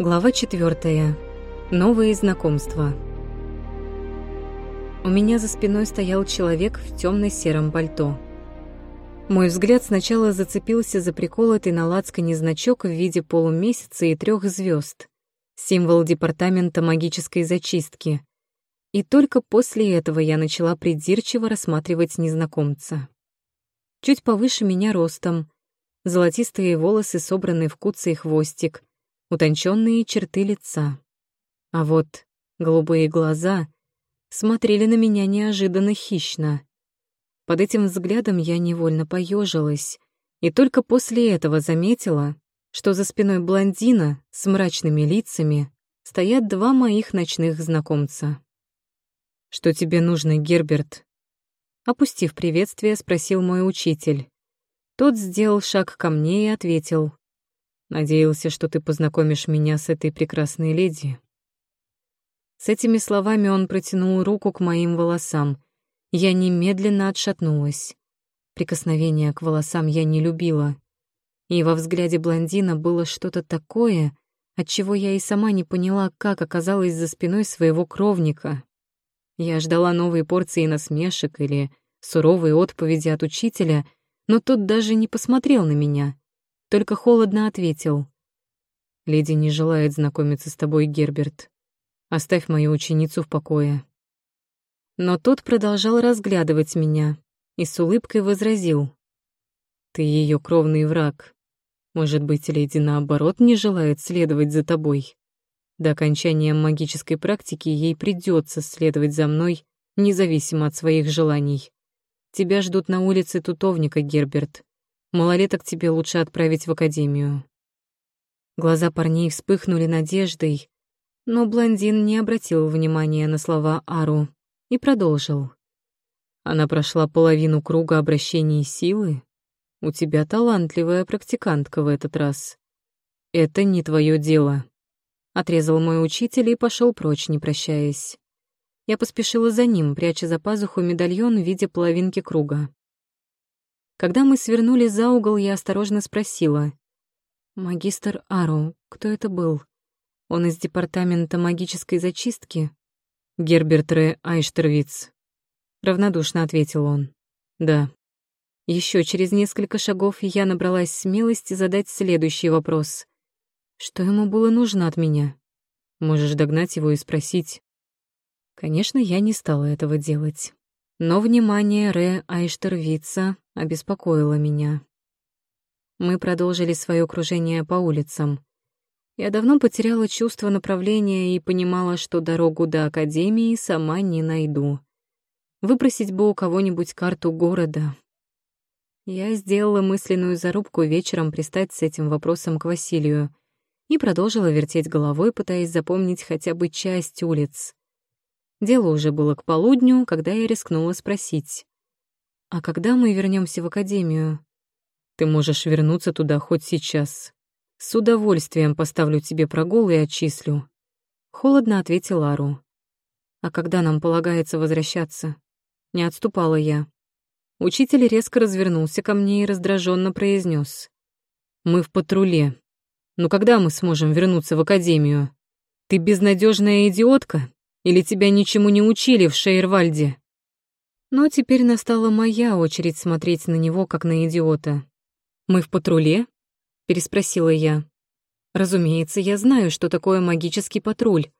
Глава четвертая. Новые знакомства. У меня за спиной стоял человек в темно-сером пальто. Мой взгляд сначала зацепился за приколотый на лацкане значок в виде полумесяца и трех звезд, символ департамента магической зачистки. И только после этого я начала придирчиво рассматривать незнакомца. Чуть повыше меня ростом, золотистые волосы собраны в куцый хвостик, утонченные черты лица. А вот голубые глаза смотрели на меня неожиданно хищно. Под этим взглядом я невольно поежилась, и только после этого заметила, что за спиной блондина с мрачными лицами стоят два моих ночных знакомца. «Что тебе нужно, Герберт?» Опустив приветствие, спросил мой учитель. Тот сделал шаг ко мне и ответил. Надеялся, что ты познакомишь меня с этой прекрасной леди. С этими словами он протянул руку к моим волосам. Я немедленно отшатнулась. Прикосновения к волосам я не любила. И во взгляде блондина было что-то такое, от чего я и сама не поняла, как оказалась за спиной своего кровника. Я ждала новой порции насмешек или суровой отповеди от учителя, но тот даже не посмотрел на меня только холодно ответил. «Леди не желает знакомиться с тобой, Герберт. Оставь мою ученицу в покое». Но тот продолжал разглядывать меня и с улыбкой возразил. «Ты ее кровный враг. Может быть, леди наоборот не желает следовать за тобой. До окончания магической практики ей придется следовать за мной, независимо от своих желаний. Тебя ждут на улице тутовника, Герберт. Малолеток тебе лучше отправить в академию». Глаза парней вспыхнули надеждой, но блондин не обратил внимания на слова Ару и продолжил. «Она прошла половину круга обращений силы. У тебя талантливая практикантка в этот раз. Это не твое дело», — отрезал мой учитель и пошел прочь, не прощаясь. Я поспешила за ним, пряча за пазуху медальон в виде половинки круга. Когда мы свернули за угол, я осторожно спросила. «Магистр Ару, кто это был? Он из департамента магической зачистки?» «Герберт Ре Айштервиц», — равнодушно ответил он. «Да». Еще через несколько шагов я набралась смелости задать следующий вопрос. Что ему было нужно от меня? Можешь догнать его и спросить. Конечно, я не стала этого делать. Но внимание Ре Айштервица обеспокоило меня. Мы продолжили свое кружение по улицам. Я давно потеряла чувство направления и понимала, что дорогу до Академии сама не найду. Выпросить бы у кого-нибудь карту города. Я сделала мысленную зарубку вечером пристать с этим вопросом к Василию и продолжила вертеть головой, пытаясь запомнить хотя бы часть улиц. Дело уже было к полудню, когда я рискнула спросить. «А когда мы вернемся в академию?» «Ты можешь вернуться туда хоть сейчас. С удовольствием поставлю тебе прогул и отчислю». Холодно ответил Ару. «А когда нам полагается возвращаться?» Не отступала я. Учитель резко развернулся ко мне и раздраженно произнес: «Мы в патруле. Но когда мы сможем вернуться в академию? Ты безнадежная идиотка?» Или тебя ничему не учили в Шейервальде?» Но теперь настала моя очередь смотреть на него, как на идиота. «Мы в патруле?» — переспросила я. «Разумеется, я знаю, что такое магический патруль.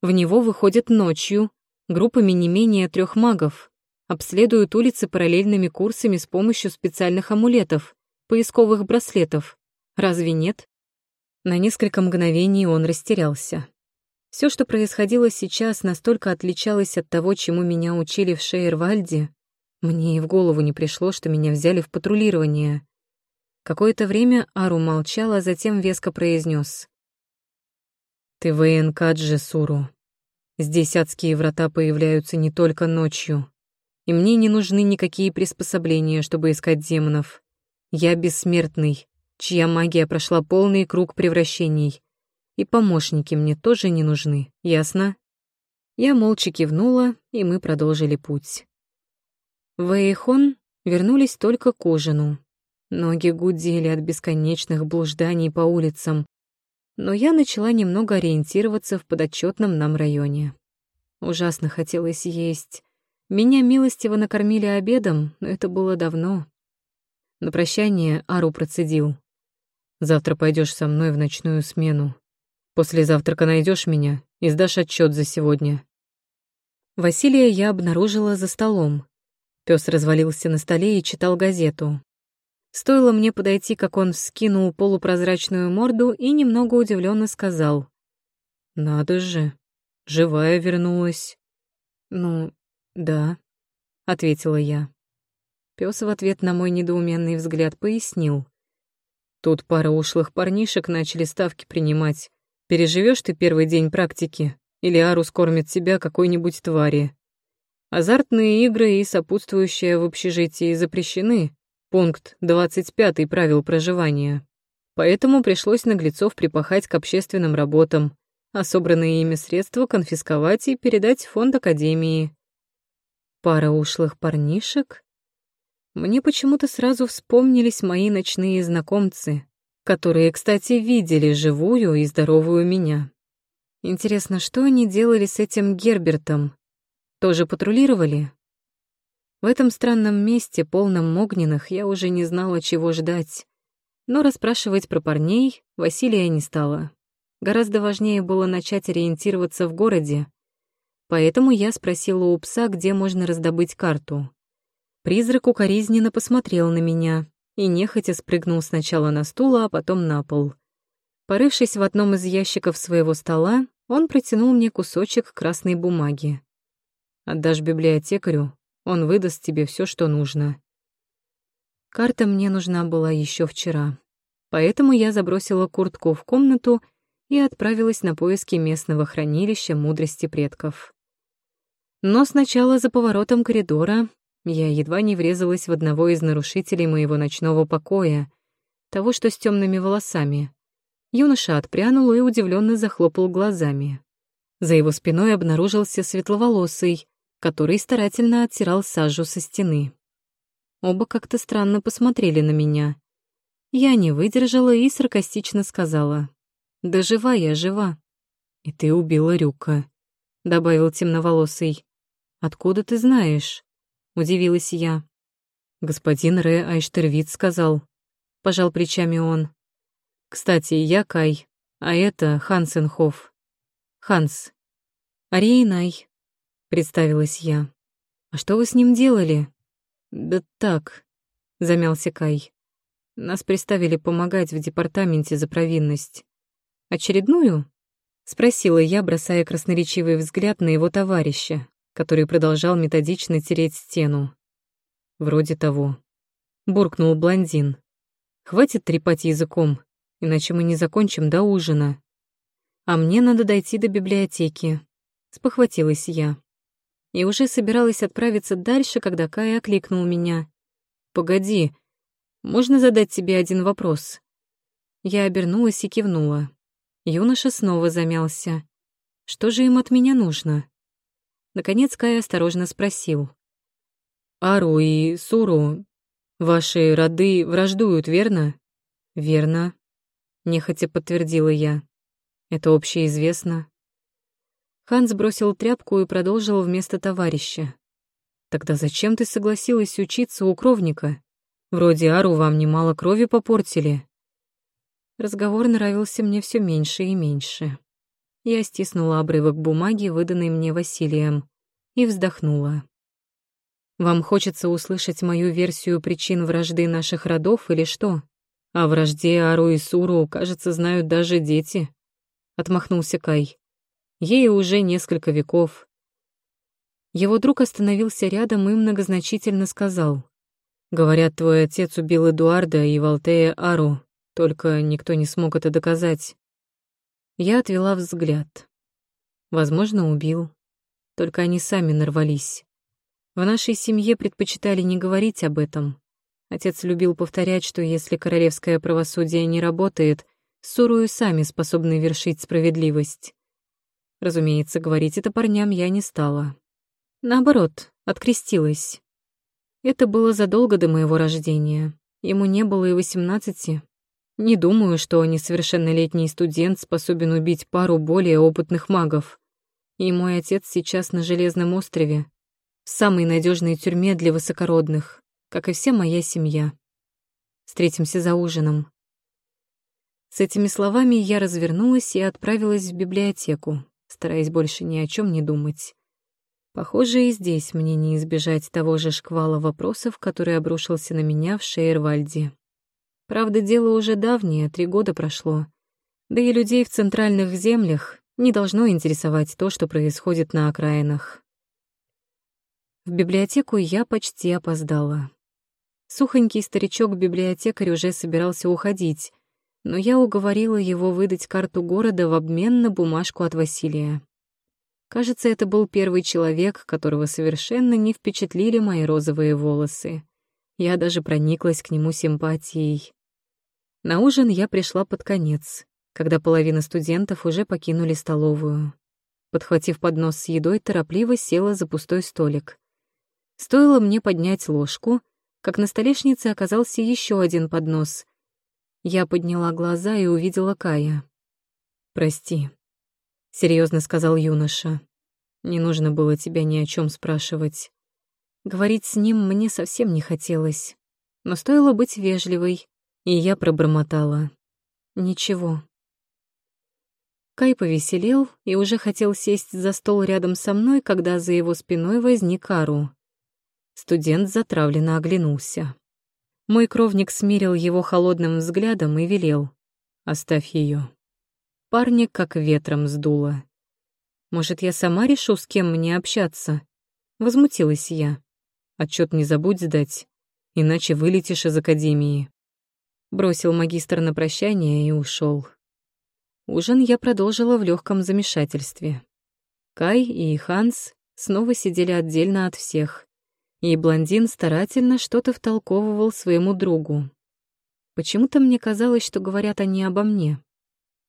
В него выходят ночью, группами не менее трех магов, обследуют улицы параллельными курсами с помощью специальных амулетов, поисковых браслетов. Разве нет?» На несколько мгновений он растерялся. Все, что происходило сейчас, настолько отличалось от того, чему меня учили в Шейервальде. Мне и в голову не пришло, что меня взяли в патрулирование. Какое-то время Ару молчал, а затем веско произнес: «Ты ВНК Джесуру. Здесь адские врата появляются не только ночью, и мне не нужны никакие приспособления, чтобы искать демонов. Я бессмертный, чья магия прошла полный круг превращений, и помощники мне тоже не нужны, ясно?» Я молча кивнула, и мы продолжили путь. В Эйхон вернулись только к ужину. Ноги гудели от бесконечных блужданий по улицам. но я начала немного ориентироваться в подотчетном нам районе. Ужасно хотелось есть. Меня милостиво накормили обедом, но это было давно. На прощание Ару процедил. «Завтра пойдешь со мной в ночную смену. После завтрака найдешь меня и сдашь отчет за сегодня». Василия я обнаружила за столом. Пес развалился на столе и читал газету. Стоило мне подойти, как он вскинул полупрозрачную морду и немного удивленно сказал. «Надо же, живая вернулась». «Ну, да», — ответила я. Пес в ответ на мой недоуменный взгляд пояснил. «Тут пара ушлых парнишек начали ставки принимать. Переживешь ты первый день практики, или Ару скормит тебя какой-нибудь твари. Азартные игры и сопутствующие в общежитии запрещены. Пункт 25 правил проживания. Поэтому пришлось наглецов припахать к общественным работам, а собранные ими средства конфисковать и передать в фонд Академии. Пара ушлых парнишек? Мне почему-то сразу вспомнились мои ночные знакомцы, которые, кстати, видели живую и здоровую меня. Интересно, что они делали с этим Гербертом? Тоже патрулировали? В этом странном месте, полном огненных, я уже не знала, чего ждать. Но расспрашивать про парней Василия не стала. Гораздо важнее было начать ориентироваться в городе, Поэтому я спросила у пса, где можно раздобыть карту. Призрак укоризненно посмотрел на меня и нехотя спрыгнул сначала на стул, а потом на пол. Порывшись в одном из ящиков своего стола, он протянул мне кусочек красной бумаги. «Отдашь библиотекарю, он выдаст тебе все, что нужно». Карта мне нужна была еще вчера, поэтому я забросила куртку в комнату и отправилась на поиски местного хранилища мудрости предков. Но сначала за поворотом коридора я едва не врезалась в одного из нарушителей моего ночного покоя, того, что с темными волосами. Юноша отпрянул и удивленно захлопал глазами. За его спиной обнаружился светловолосый, который старательно оттирал сажу со стены. Оба как-то странно посмотрели на меня. Я не выдержала и саркастично сказала. «Да жива я, жива». «И ты убила Рюка», — добавил темноволосый. «Откуда ты знаешь?» — удивилась я. «Господин Ре Айштервиц сказал». Пожал плечами он. «Кстати, я Кай, а это Хансенхоф. Ханс. Ариенай», — представилась я. «А что вы с ним делали?» «Да так», — замялся Кай. «Нас приставили помогать в департаменте за провинность». «Очередную?» — спросила я, бросая красноречивый взгляд на его товарища, который продолжал методично тереть стену. «Вроде того». Буркнул блондин. «Хватит трепать языком, иначе мы не закончим до ужина. А мне надо дойти до библиотеки», — спохватилась я. И уже собиралась отправиться дальше, когда Кай окликнул меня. «Погоди, можно задать тебе один вопрос?» Я обернулась и кивнула. Юноша снова замялся. «Что же им от меня нужно?» Наконец Кай осторожно спросил. «Ару и Суру, ваши роды враждуют, верно?» «Верно», — нехотя подтвердила я. «Это общеизвестно». Ханс бросил тряпку и продолжил вместо товарища. «Тогда зачем ты согласилась учиться у кровника? Вроде Ару вам немало крови попортили». Разговор нравился мне все меньше и меньше. Я стиснула обрывок бумаги, выданный мне Василием, и вздохнула. «Вам хочется услышать мою версию причин вражды наших родов или что? О вражде Ару и Суру, кажется, знают даже дети», — отмахнулся Кай. «Ей уже несколько веков». Его друг остановился рядом и многозначительно сказал. «Говорят, твой отец убил Эдуарда и Валтея Ару, только никто не смог это доказать. Я отвела взгляд. Возможно, убил. Только они сами нарвались. В нашей семье предпочитали не говорить об этом. Отец любил повторять, что если королевское правосудие не работает, Сурую сами способны вершить справедливость. Разумеется, говорить это парням я не стала. Наоборот, открестилась. Это было задолго до моего рождения. Ему не было и восемнадцати. Не думаю, что несовершеннолетний студент способен убить пару более опытных магов. И мой отец сейчас на Железном острове, в самой надежной тюрьме для высокородных, как и вся моя семья. Встретимся за ужином. С этими словами я развернулась и отправилась в библиотеку, стараясь больше ни о чем не думать. Похоже, и здесь мне не избежать того же шквала вопросов, который обрушился на меня в Шейервальде. Правда, дело уже давнее, три года прошло. Да и людей в центральных землях не должно интересовать то, что происходит на окраинах. В библиотеку я почти опоздала. Сухонький старичок-библиотекарь уже собирался уходить, но я уговорила его выдать карту города в обмен на бумажку от Василия. Кажется, это был первый человек, которого совершенно не впечатлили мои розовые волосы. Я даже прониклась к нему симпатией. На ужин я пришла под конец, когда половина студентов уже покинули столовую. Подхватив поднос с едой, торопливо села за пустой столик. Стоило мне поднять ложку, как на столешнице оказался еще один поднос. Я подняла глаза и увидела Кая. «Прости», — серьезно сказал юноша. «Не нужно было тебя ни о чем спрашивать. Говорить с ним мне совсем не хотелось, но стоило быть вежливой, и я пробормотала. Ничего». Кай повеселел и уже хотел сесть за стол рядом со мной, когда за его спиной возник Ару. Студент затравленно оглянулся. Мой кровник смирил его холодным взглядом и велел. «Оставь ее. Парня как ветром сдуло. Может, я сама решу, с кем мне общаться? Возмутилась я. Отчет не забудь сдать, иначе вылетишь из академии. Бросил магистр на прощание и ушел. Ужин я продолжила в легком замешательстве. Кай и Ханс снова сидели отдельно от всех, и блондин старательно что-то втолковывал своему другу. Почему-то мне казалось, что говорят они обо мне.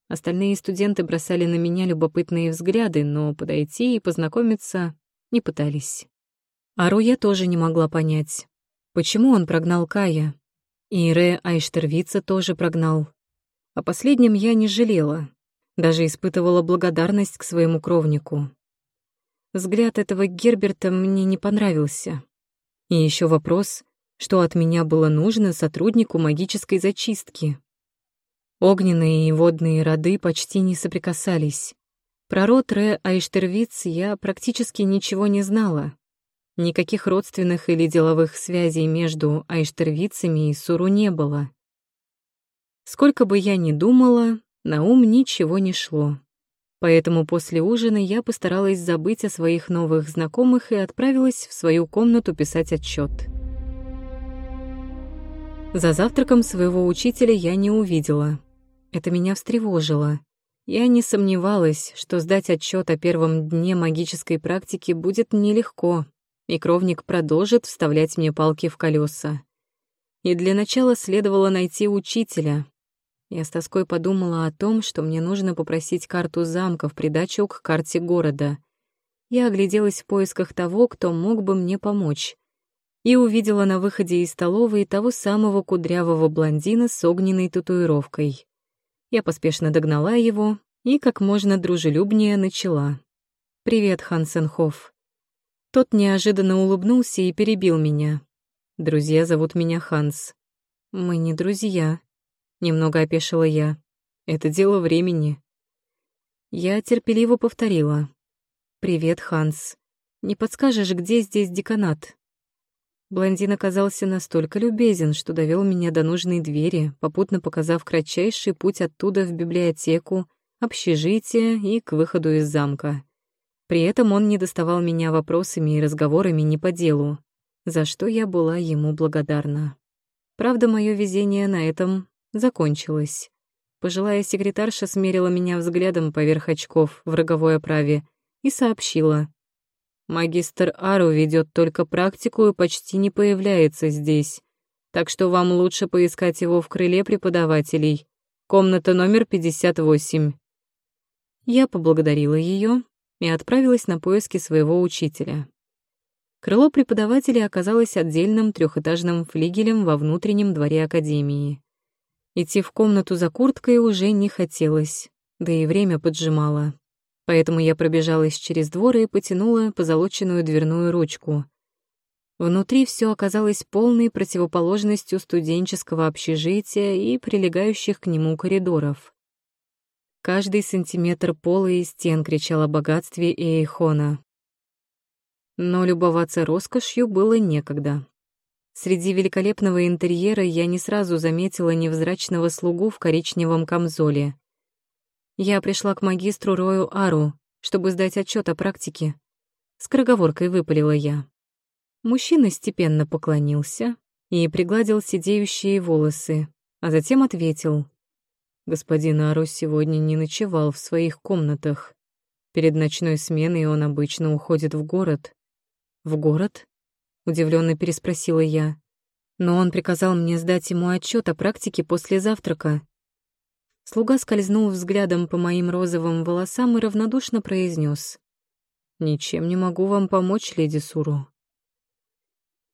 Остальные студенты бросали на меня любопытные взгляды, но подойти и познакомиться не пытались. Ару я тоже не могла понять, почему он прогнал Кая. И Ре Айштервица тоже прогнал. О последнем я не жалела, даже испытывала благодарность к своему кровнику. Взгляд этого Герберта мне не понравился. И еще вопрос, что от меня было нужно сотруднику магической зачистки. Огненные и водные роды почти не соприкасались. Про род Ре Айштервиц я практически ничего не знала. Никаких родственных или деловых связей между Айштервицами и Суру не было. Сколько бы я ни думала, на ум ничего не шло. Поэтому после ужина я постаралась забыть о своих новых знакомых и отправилась в свою комнату писать отчет. За завтраком своего учителя я не увидела. Это меня встревожило. Я не сомневалась, что сдать отчет о первом дне магической практики будет нелегко, и кровник продолжит вставлять мне палки в колеса. И для начала следовало найти учителя. Я с тоской подумала о том, что мне нужно попросить карту замка в придачу к карте города. Я огляделась в поисках того, кто мог бы мне помочь и увидела на выходе из столовой того самого кудрявого блондина с огненной татуировкой. Я поспешно догнала его и как можно дружелюбнее начала. «Привет, Хансенхоф». Тот неожиданно улыбнулся и перебил меня. «Друзья зовут меня Ханс». «Мы не друзья», — немного опешила я. «Это дело времени». Я терпеливо повторила. «Привет, Ханс. Не подскажешь, где здесь деканат?» Блондин оказался настолько любезен, что довел меня до нужной двери, попутно показав кратчайший путь оттуда в библиотеку, общежитие и к выходу из замка. При этом он не доставал меня вопросами и разговорами не по делу, за что я была ему благодарна. Правда, мое везение на этом закончилось. Пожилая секретарша смерила меня взглядом поверх очков в роговой оправе и сообщила. Магистр Ару ведет только практику и почти не появляется здесь. Так что вам лучше поискать его в крыле преподавателей. Комната номер 58. Я поблагодарила ее и отправилась на поиски своего учителя. Крыло преподавателей оказалось отдельным трехэтажным флигелем во внутреннем дворе академии. Идти в комнату за курткой уже не хотелось, да и время поджимало. Поэтому я пробежалась через двор и потянула позолоченную дверную ручку. Внутри все оказалось полной противоположностью студенческого общежития и прилегающих к нему коридоров. Каждый сантиметр пола и стен кричал о богатстве Эйхона. Но любоваться роскошью было некогда. Среди великолепного интерьера я не сразу заметила невзрачного слугу в коричневом камзоле. Я пришла к магистру Рою Ару, чтобы сдать отчет о практике. Скороговоркой выпалила я. Мужчина степенно поклонился и пригладил сидеющие волосы, а затем ответил. Господин Ару сегодня не ночевал в своих комнатах. Перед ночной сменой он обычно уходит в город. В город? удивленно переспросила я. Но он приказал мне сдать ему отчет о практике после завтрака. Слуга скользнул взглядом по моим розовым волосам и равнодушно произнес: «Ничем не могу вам помочь, леди Суру».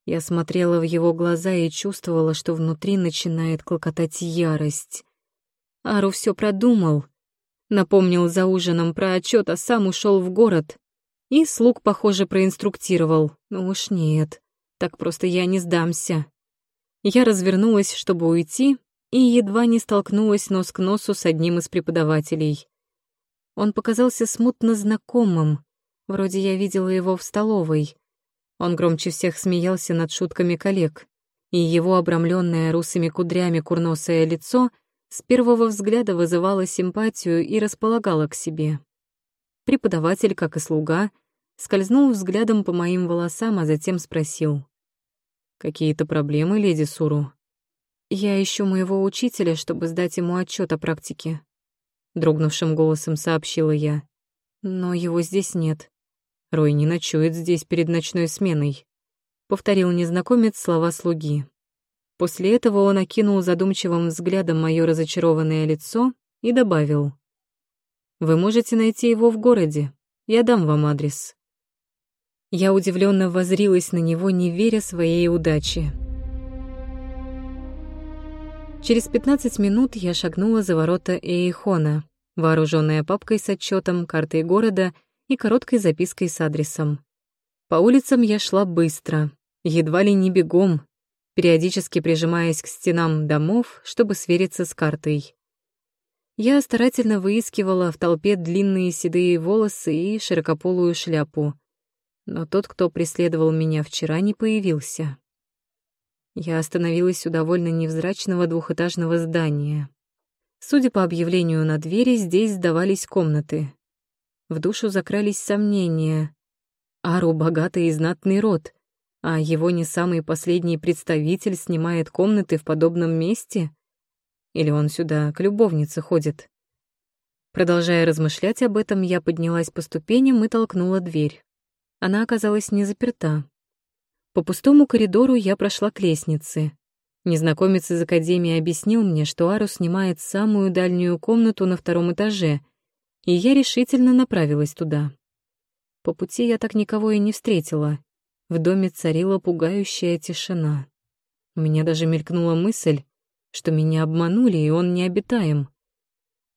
Я смотрела в его глаза и чувствовала, что внутри начинает клокотать ярость. Ару все продумал. Напомнил за ужином про отчет, а сам ушел в город. И слуг, похоже, проинструктировал. Ну уж нет, так просто я не сдамся. Я развернулась, чтобы уйти, и едва не столкнулась нос к носу с одним из преподавателей. Он показался смутно знакомым, вроде я видела его в столовой. Он громче всех смеялся над шутками коллег, и его обрамленное русыми кудрями курносое лицо с первого взгляда вызывало симпатию и располагало к себе. Преподаватель, как и слуга, скользнул взглядом по моим волосам, а затем спросил. «Какие-то проблемы, леди Суру?» «Я ищу моего учителя, чтобы сдать ему отчет о практике», — дрогнувшим голосом сообщила я. «Но его здесь нет. Рой не ночует здесь перед ночной сменой», — повторил незнакомец слова слуги. После этого он окинул задумчивым взглядом мое разочарованное лицо и добавил. Вы можете найти его в городе. Я дам вам адрес». Я удивленно возрилась на него, не веря своей удаче. Через 15 минут я шагнула за ворота Эйхона, вооруженная папкой с отчетом, картой города и короткой запиской с адресом. По улицам я шла быстро, едва ли не бегом, периодически прижимаясь к стенам домов, чтобы свериться с картой. Я старательно выискивала в толпе длинные седые волосы и широкополую шляпу. Но тот, кто преследовал меня вчера, не появился. Я остановилась у довольно невзрачного двухэтажного здания. Судя по объявлению на двери, здесь сдавались комнаты. В душу закрались сомнения. Ару — богатый и знатный род, а его не самый последний представитель снимает комнаты в подобном месте — или он сюда к любовнице ходит? Продолжая размышлять об этом, я поднялась по ступеням и толкнула дверь. Она оказалась не заперта. По пустому коридору я прошла к лестнице. Незнакомец из академии объяснил мне, что Ару снимает самую дальнюю комнату на втором этаже, и я решительно направилась туда. По пути я так никого и не встретила. В доме царила пугающая тишина. У меня даже мелькнула мысль, что меня обманули, и он необитаем.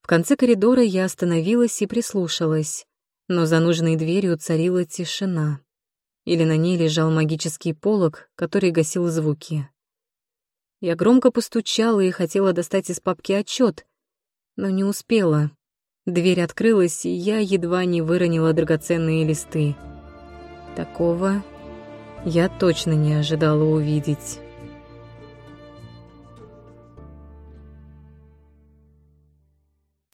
В конце коридора я остановилась и прислушалась, но за нужной дверью царила тишина. Или на ней лежал магический полог, который гасил звуки. Я громко постучала и хотела достать из папки отчет, но не успела. Дверь открылась, и я едва не выронила драгоценные листы. Такого я точно не ожидала увидеть.